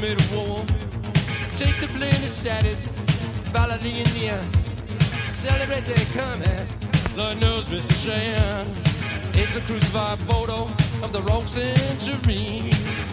made war. Take the plane and set it, follow the Celebrate their coming. Lord knows, Mr. Chan. It's a crucified photo of the rogue century.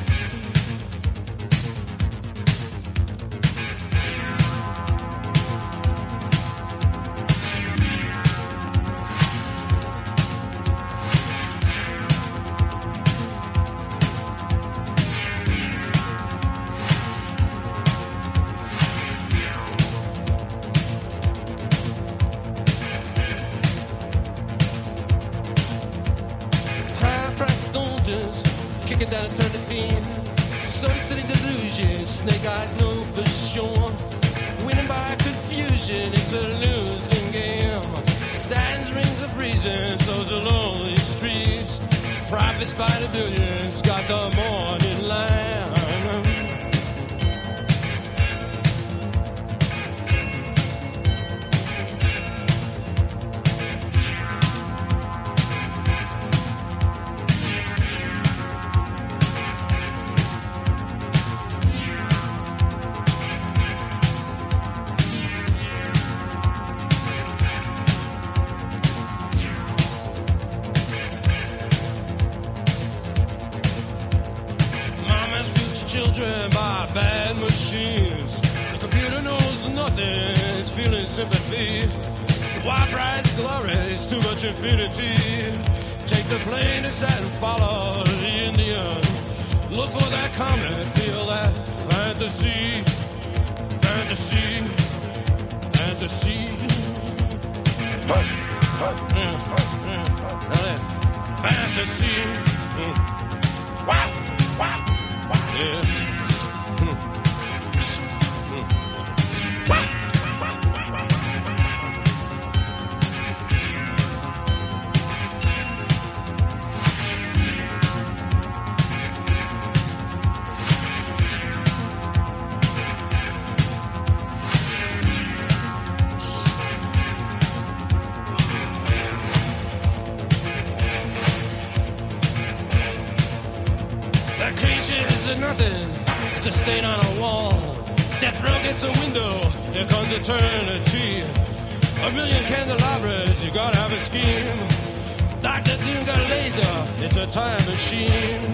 A million candelabras, you gotta have a scheme. Dr. Doom got a laser, it's a time machine.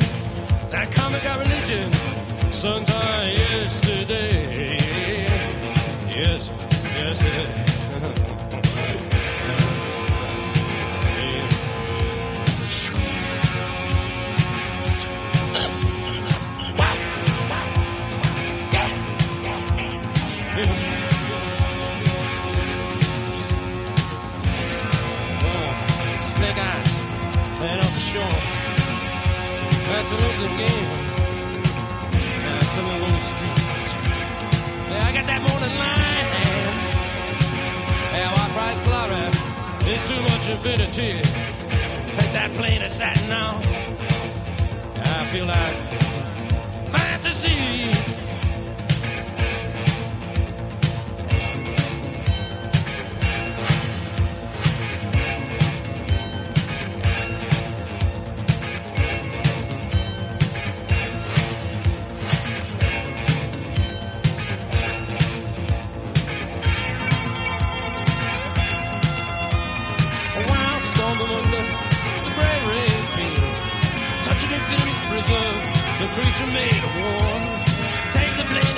That comic got religion, sometimes yes. divinity. Take that plane of satin now. I feel like war. Take the blade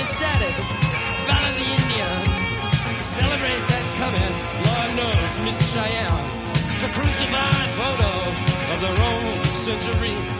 follow the Indian. Celebrate that coming, Lord knows, Mr. Cheyenne. It's a crucified photo of the Roman century.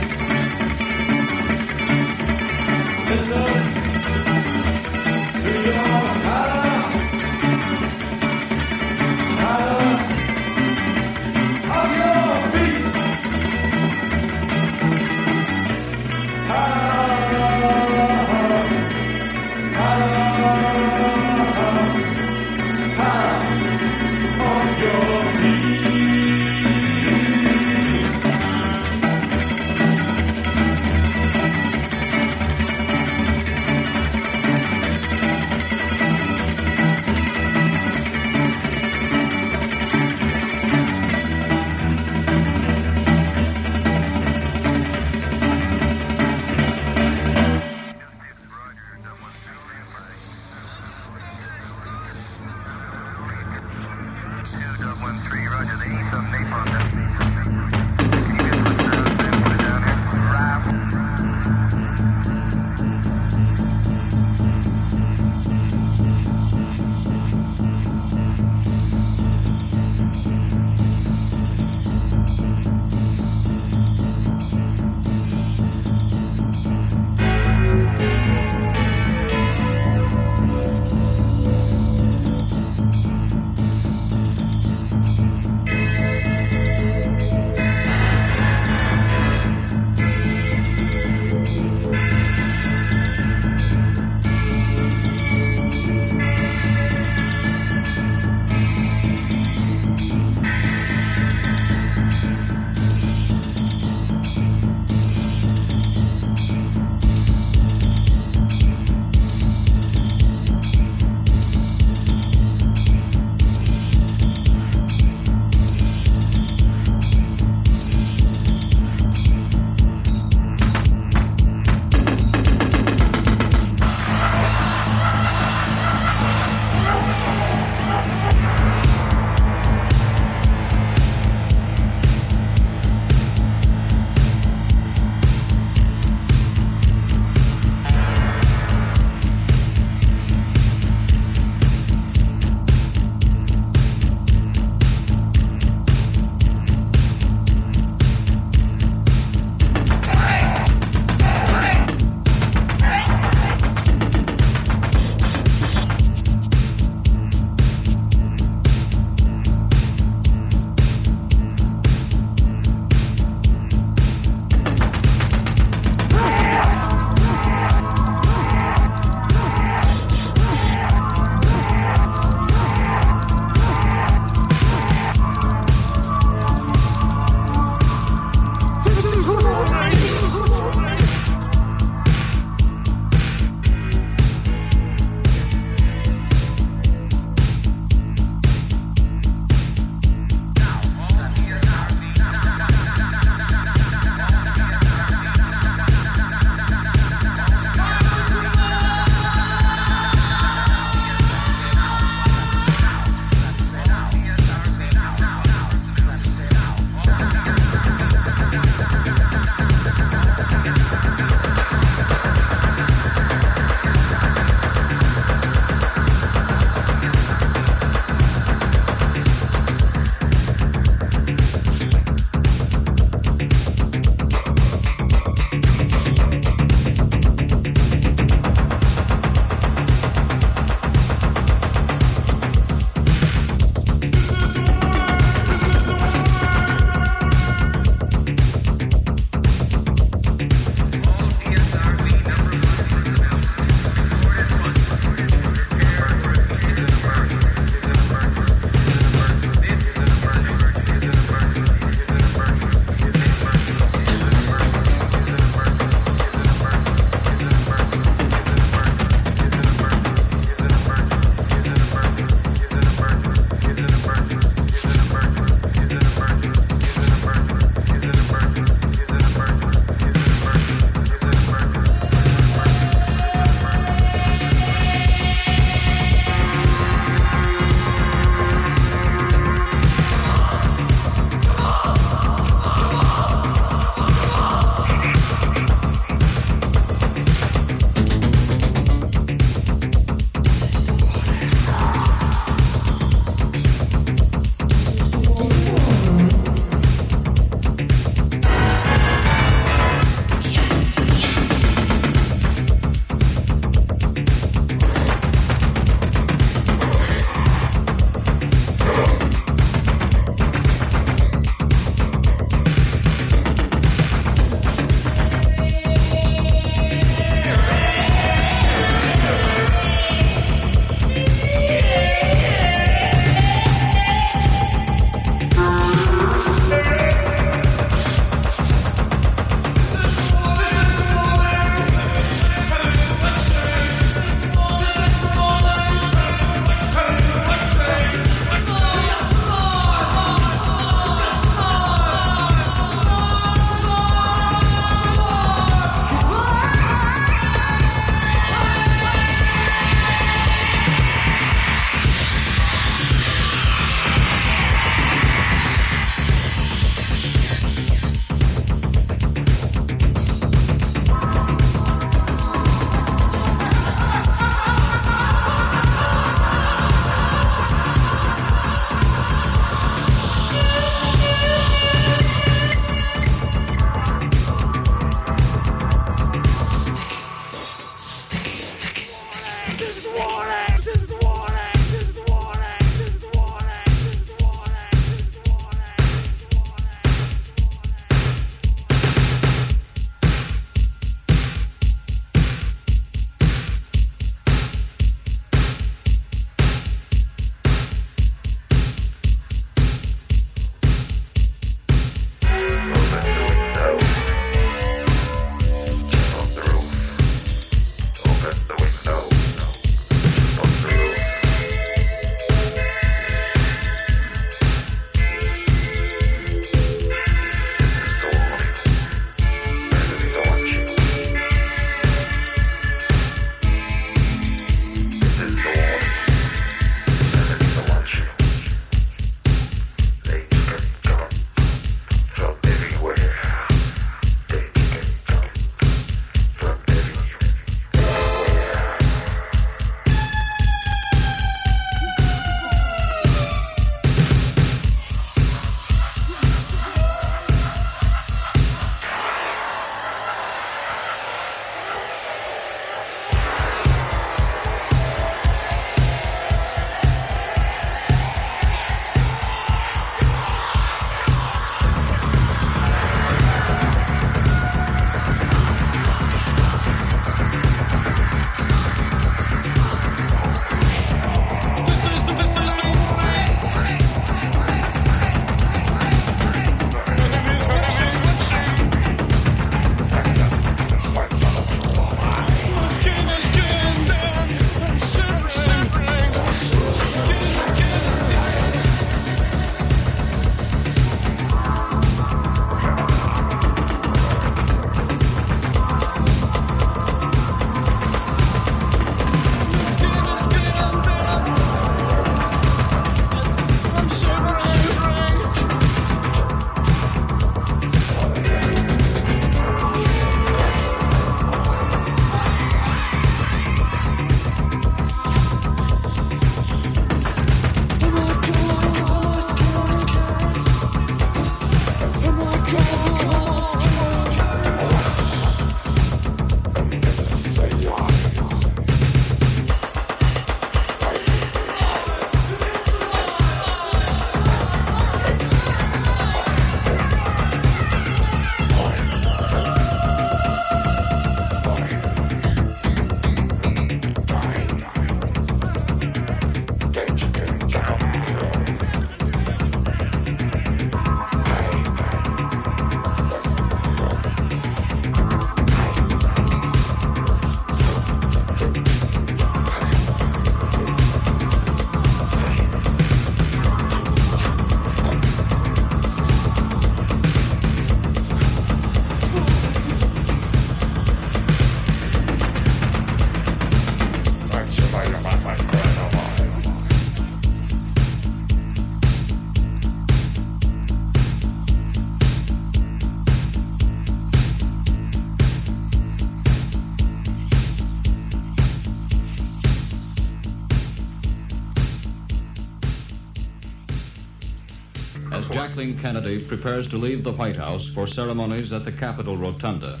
Jacqueline Kennedy prepares to leave the White House for ceremonies at the Capitol Rotunda.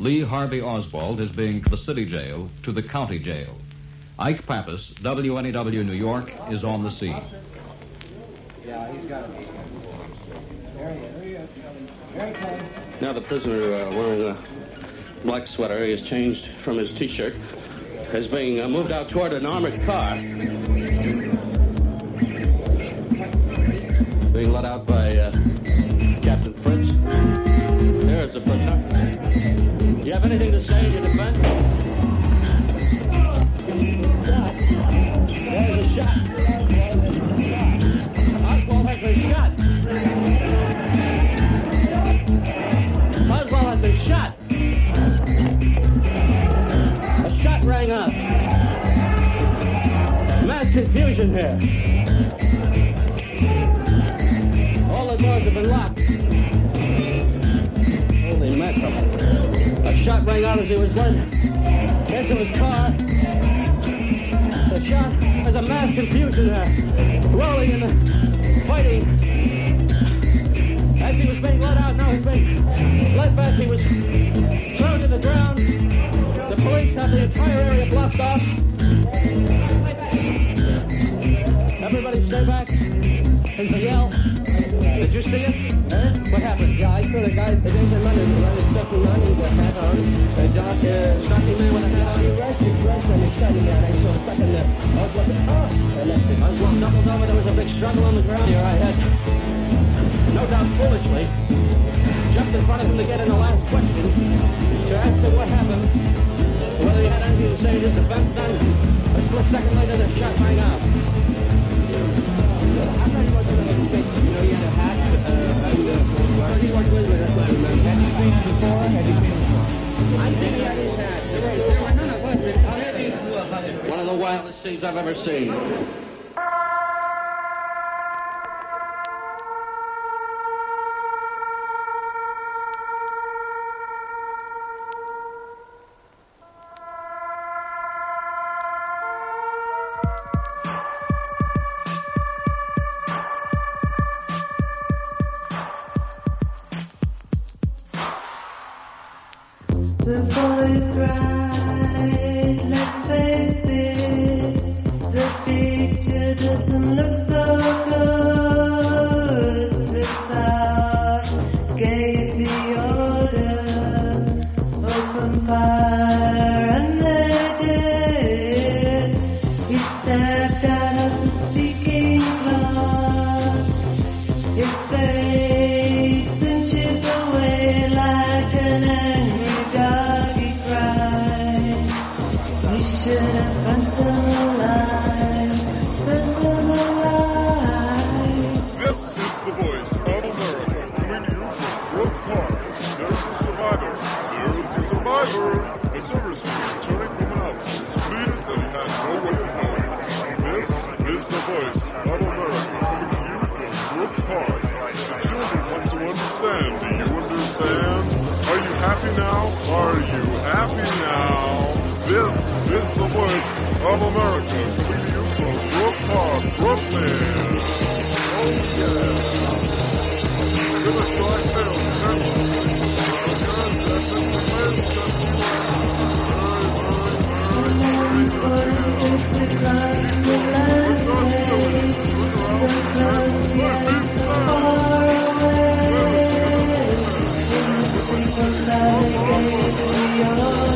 Lee Harvey Oswald is being from the city jail to the county jail. Ike Pappas, WNEW New York, is on the scene. Yeah, he's got a. Now the prisoner uh, wearing a black sweater, he has changed from his T-shirt, is being uh, moved out toward an armored car. Being let out by uh, Captain Fritz. There is the prisoner. Do you have anything to say in your defense? There's a shot. Oswald has been shot. Oswald has been shot. A shot rang. Mass confusion here. Holy mackerel. A shot rang out as he was led into his car. The shot, there's a mass confusion there. Rolling and fighting. As he was being let out, now he's being led back. He was thrown to the ground. The police have the entire area blocked off. Everybody Did you see it? Huh? What happened? Yeah, I saw the guy. The guy's in London. The guy stuffy man with a hat on. A dark, uh, man with a hat on. He rushed. He rushed and he shot him out. I saw a second there. I was like, oh! Him. I was doubled over. There was a big struggle on the ground here. I had no doubt foolishly, jumped in front of him to get in the last question, to ask him what happened, whether he had anything to say in his defense, then a split second later the shot rang out. One of the wildest scenes I've ever seen. Of America to you from Brook Park, Brooklyn. Oh yeah. Give us your tail, Woman's voice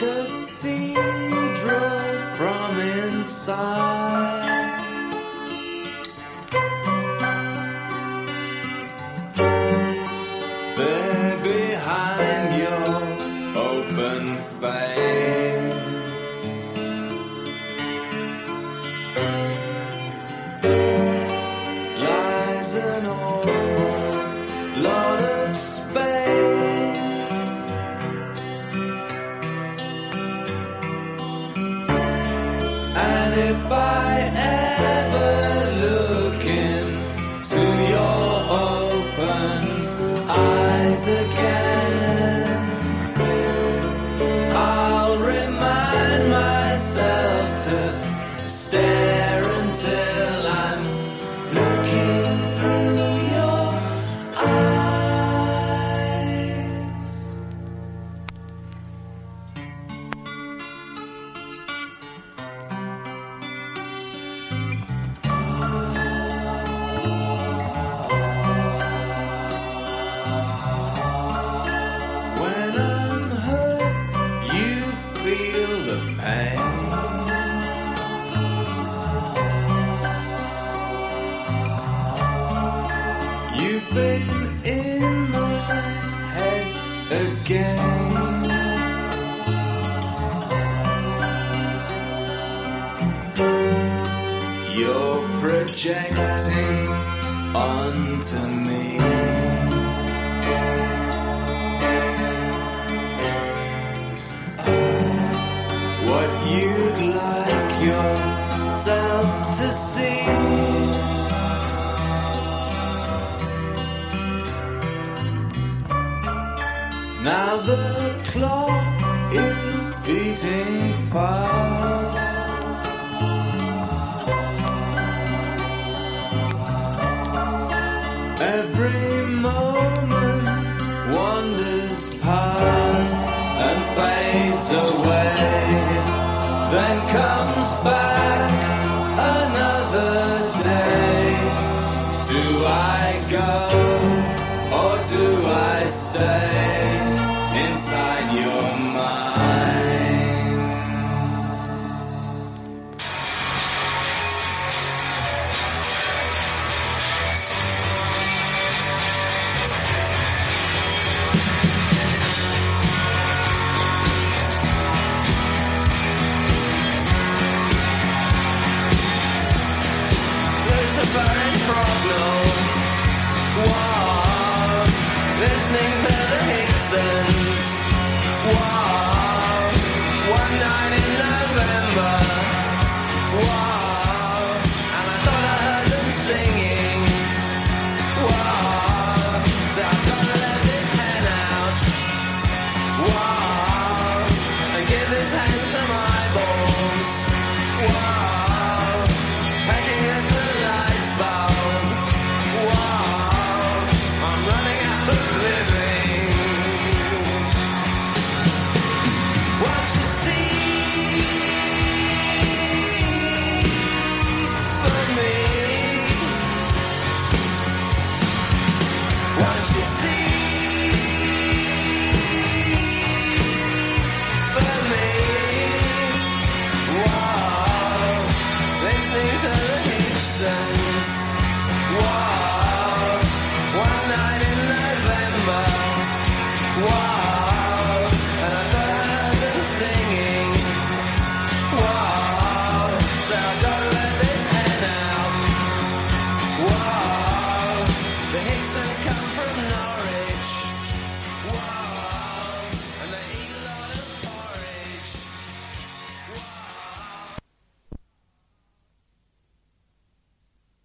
A